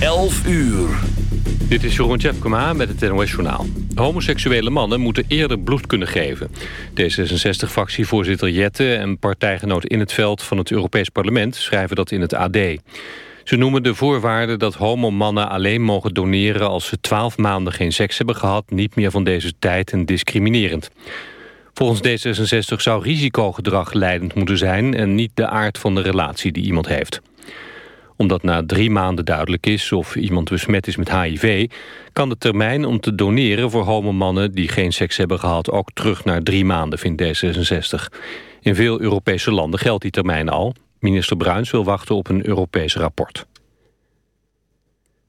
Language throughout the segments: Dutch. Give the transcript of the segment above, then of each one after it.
11 uur. Dit is Jeroen Tjepkema met het NOS Journaal. Homoseksuele mannen moeten eerder bloed kunnen geven. D66-fractievoorzitter Jette en partijgenoot In het Veld van het Europees Parlement schrijven dat in het AD. Ze noemen de voorwaarden dat homomannen alleen mogen doneren... als ze 12 maanden geen seks hebben gehad... niet meer van deze tijd en discriminerend. Volgens D66 zou risicogedrag leidend moeten zijn... en niet de aard van de relatie die iemand heeft omdat na drie maanden duidelijk is of iemand besmet is met HIV... kan de termijn om te doneren voor homomannen die geen seks hebben gehad... ook terug naar drie maanden, vindt D66. In veel Europese landen geldt die termijn al. Minister Bruins wil wachten op een Europees rapport.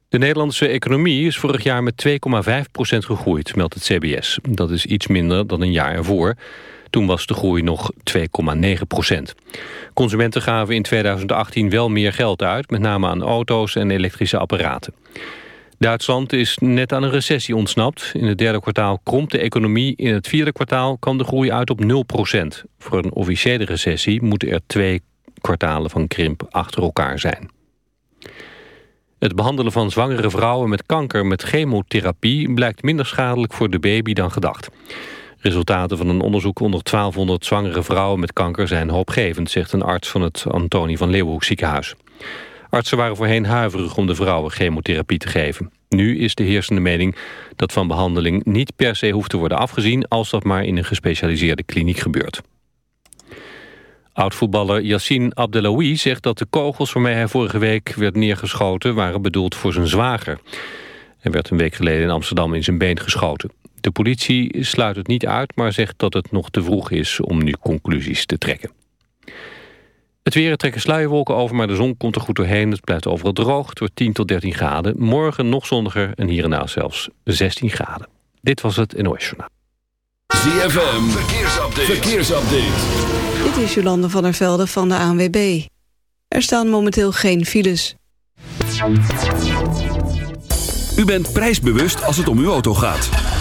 De Nederlandse economie is vorig jaar met 2,5% gegroeid, meldt het CBS. Dat is iets minder dan een jaar ervoor. Toen was de groei nog 2,9 procent. Consumenten gaven in 2018 wel meer geld uit... met name aan auto's en elektrische apparaten. Duitsland is net aan een recessie ontsnapt. In het derde kwartaal krompt de economie. In het vierde kwartaal kwam de groei uit op 0 procent. Voor een officiële recessie moeten er twee kwartalen van krimp achter elkaar zijn. Het behandelen van zwangere vrouwen met kanker met chemotherapie... blijkt minder schadelijk voor de baby dan gedacht. Resultaten van een onderzoek onder 1200 zwangere vrouwen met kanker zijn hoopgevend, zegt een arts van het Antonie van Leeuwenhoek ziekenhuis. Artsen waren voorheen huiverig om de vrouwen chemotherapie te geven. Nu is de heersende mening dat van behandeling niet per se hoeft te worden afgezien als dat maar in een gespecialiseerde kliniek gebeurt. Oud-voetballer Yassine Abdelawi zegt dat de kogels waarmee hij vorige week werd neergeschoten waren bedoeld voor zijn zwager. Hij werd een week geleden in Amsterdam in zijn been geschoten. De politie sluit het niet uit, maar zegt dat het nog te vroeg is om nu conclusies te trekken. Het weer trekken sluierwolken over, maar de zon komt er goed doorheen. Het blijft overal droog, het wordt 10 tot 13 graden. Morgen nog zonniger en hier en daar zelfs 16 graden. Dit was het NOS Journaal. ZFM, verkeersupdate. verkeersupdate. Dit is Jolande van der Velde van de ANWB. Er staan momenteel geen files. U bent prijsbewust als het om uw auto gaat.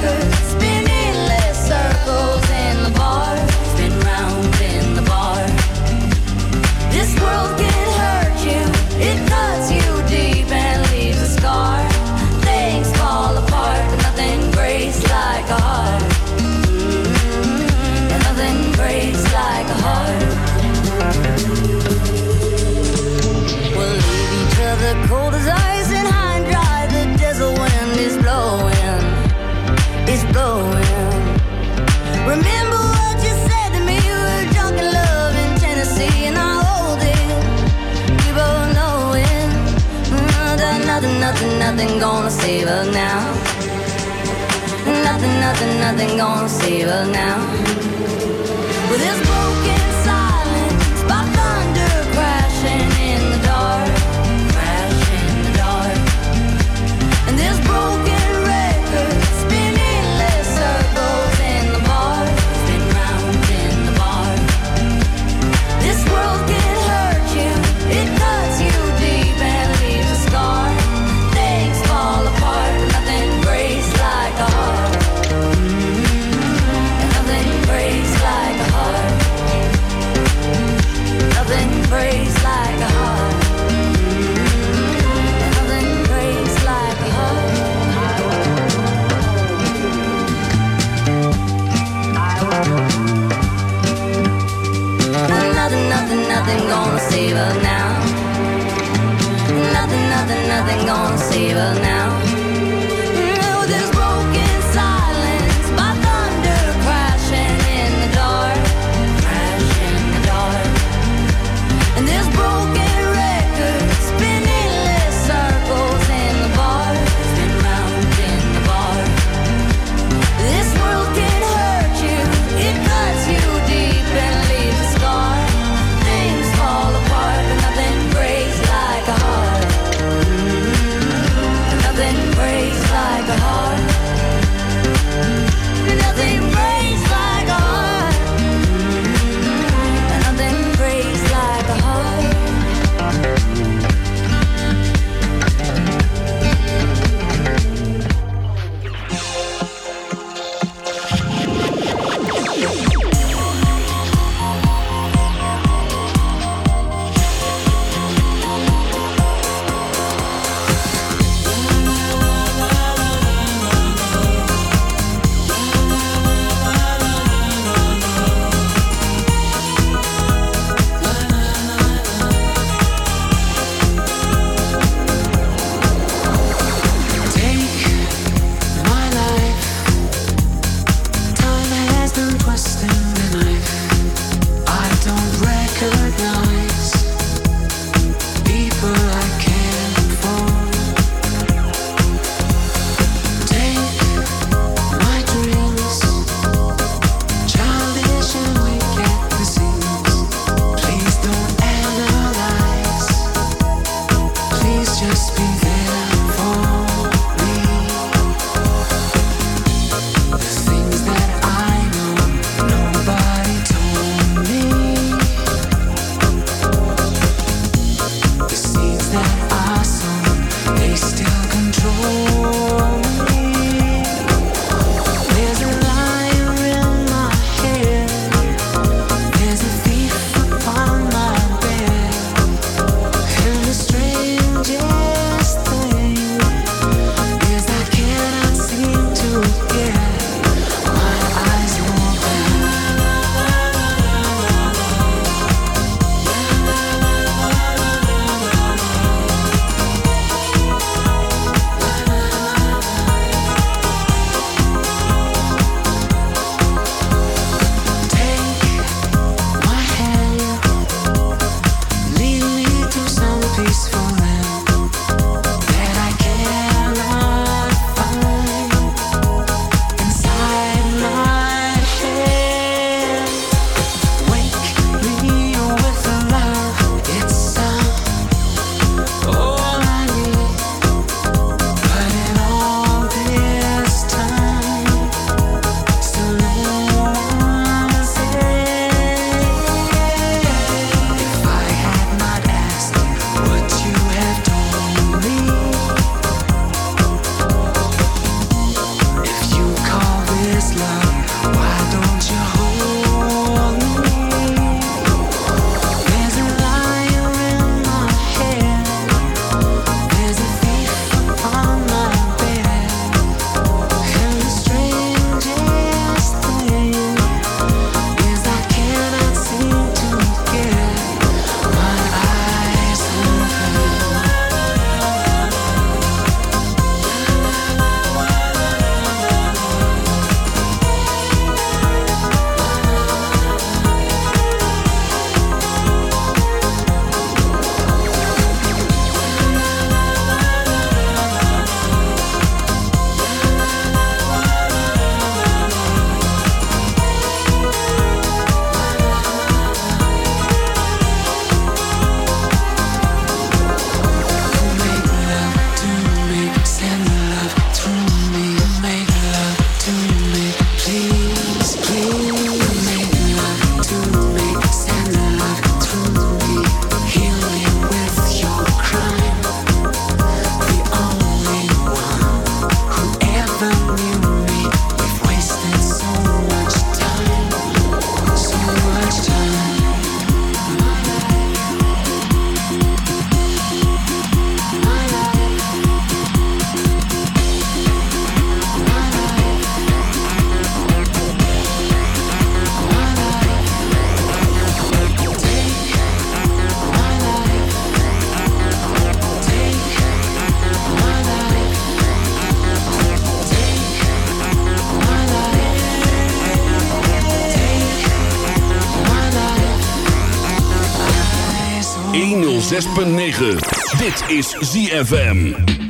better. gonna save us now. Nothing, nothing, nothing gonna save us now. With well, this broken gonna save her now. Dit is ZFM.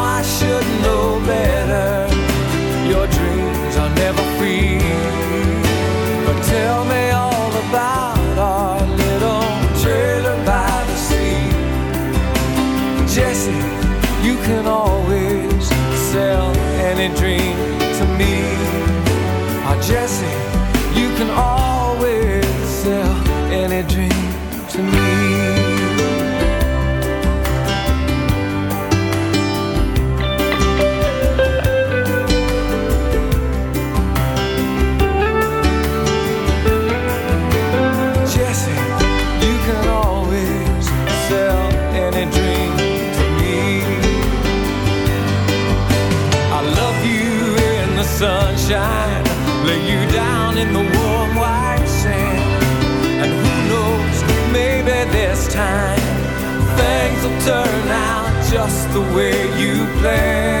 in the warm white sand. And who knows, maybe this time things will turn out just the way you planned.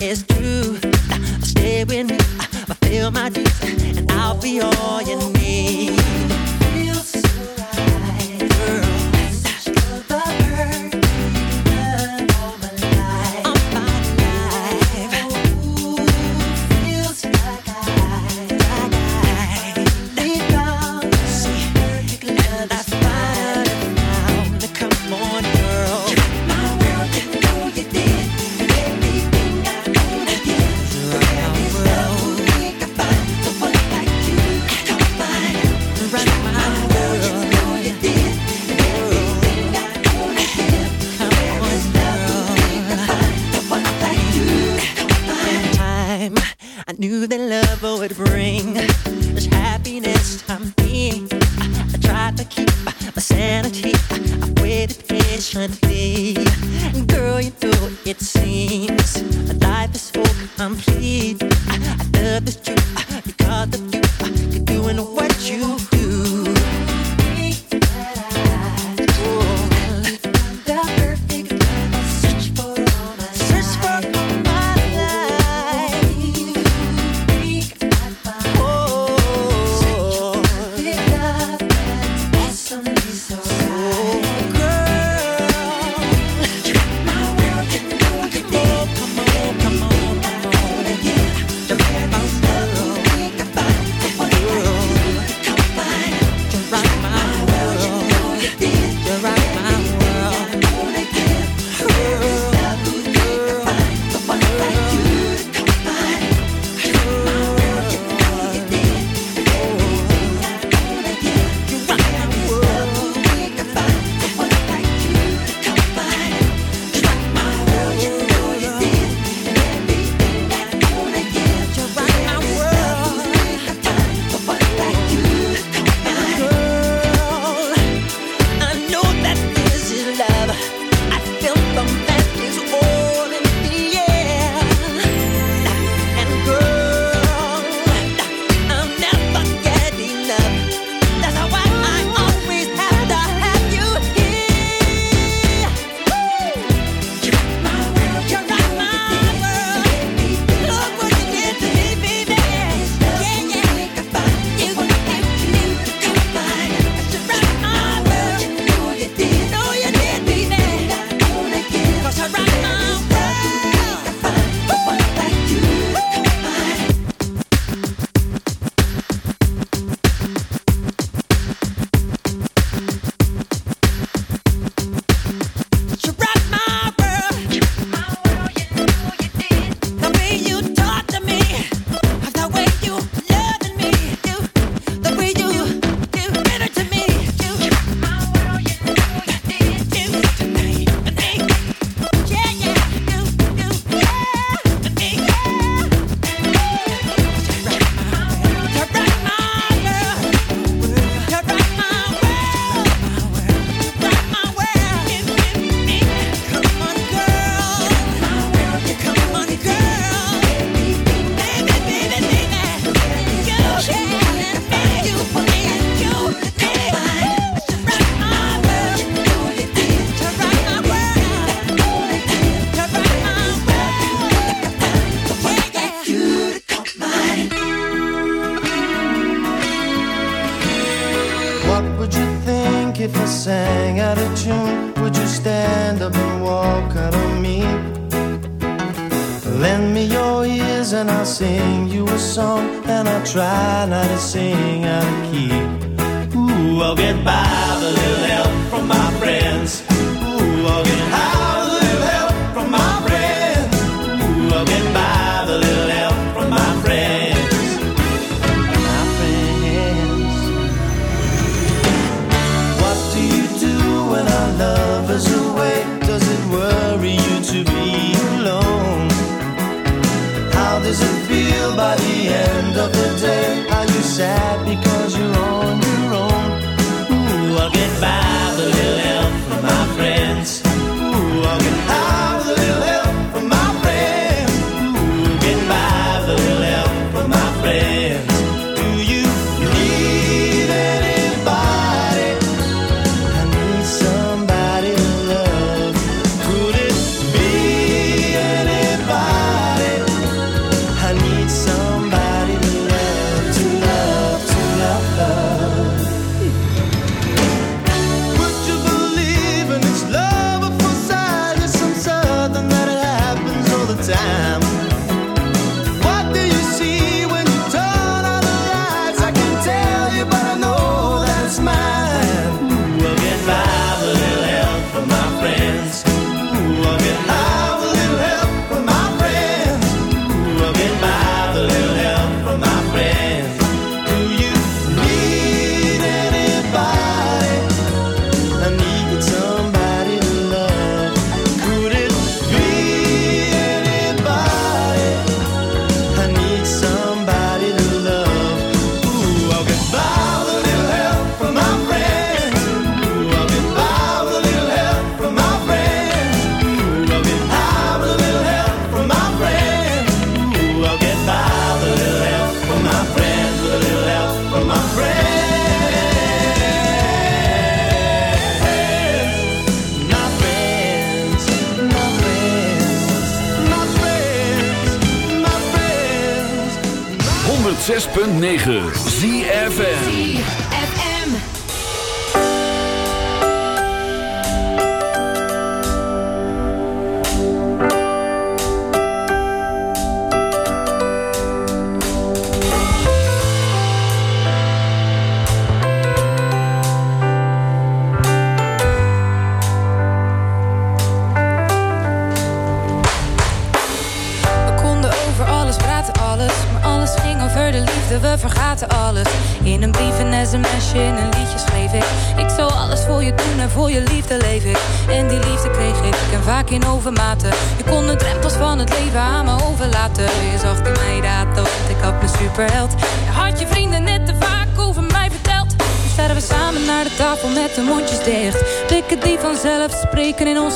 It's true. Stay with me, fulfill my dreams, and I'll be all you need. And I'll try not to sing out of key. Ooh, I'll get by with a little help from my friends. Of the day? Are you sad because you're on your own? Ooh, I'll get by 9.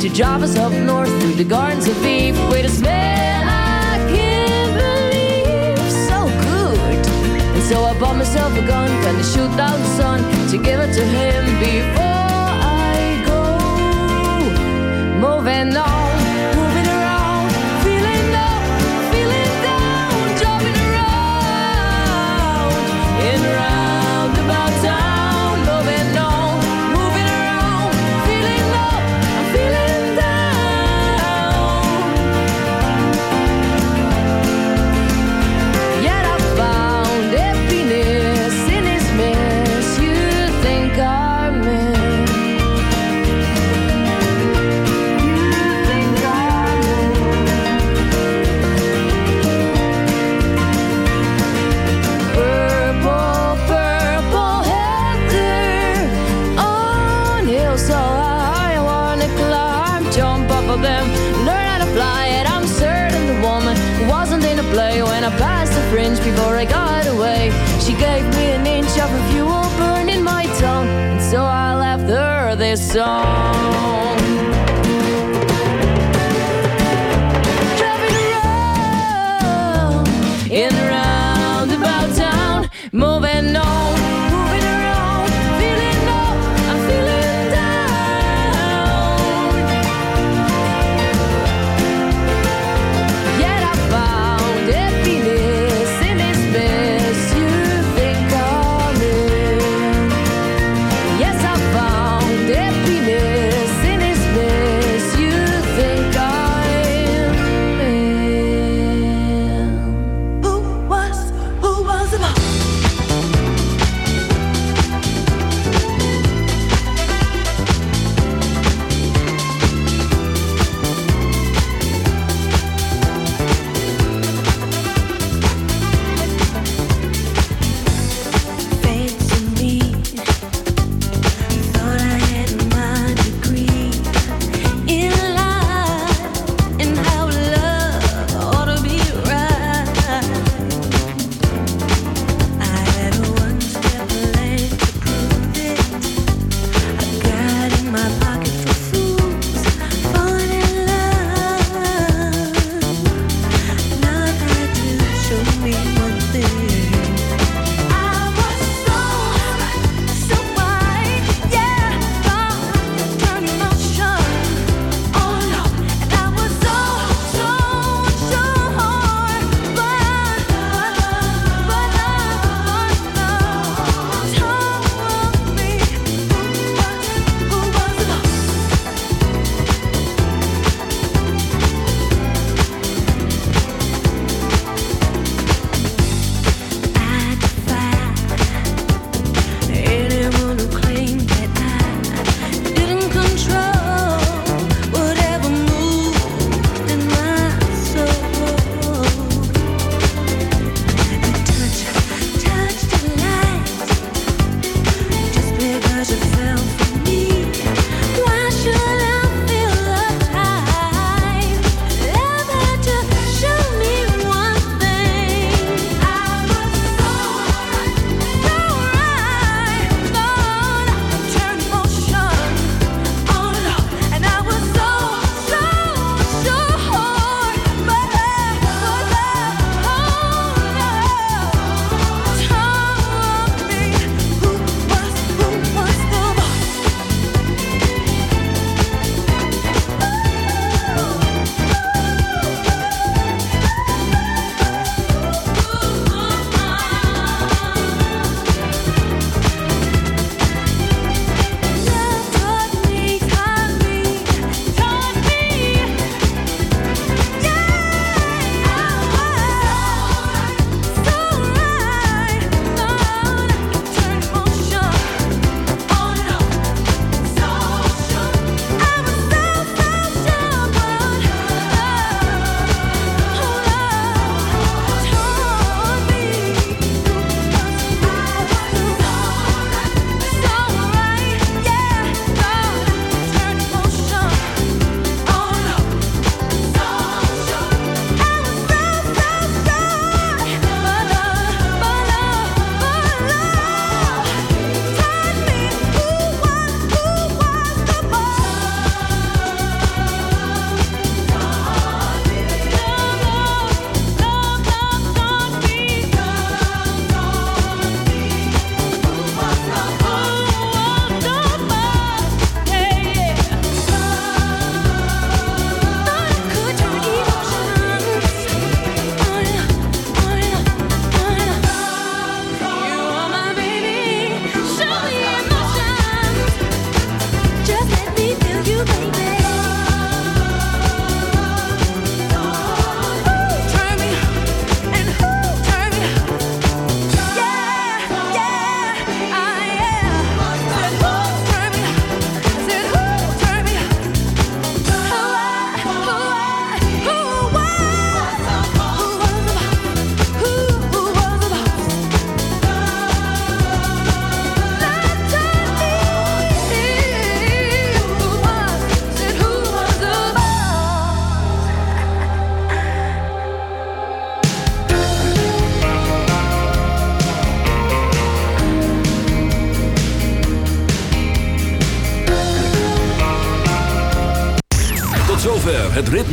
to Java's up north, through the gardens of Eve. Wait a smell I can't believe, so good. And so I bought myself a gun, planned to shoot out the sun to give it to him before I go. Moving on. gave me an inch of fuel burning my tongue, and so I left her this song.